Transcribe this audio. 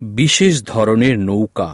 বিশেষ ধরনের নৌকা।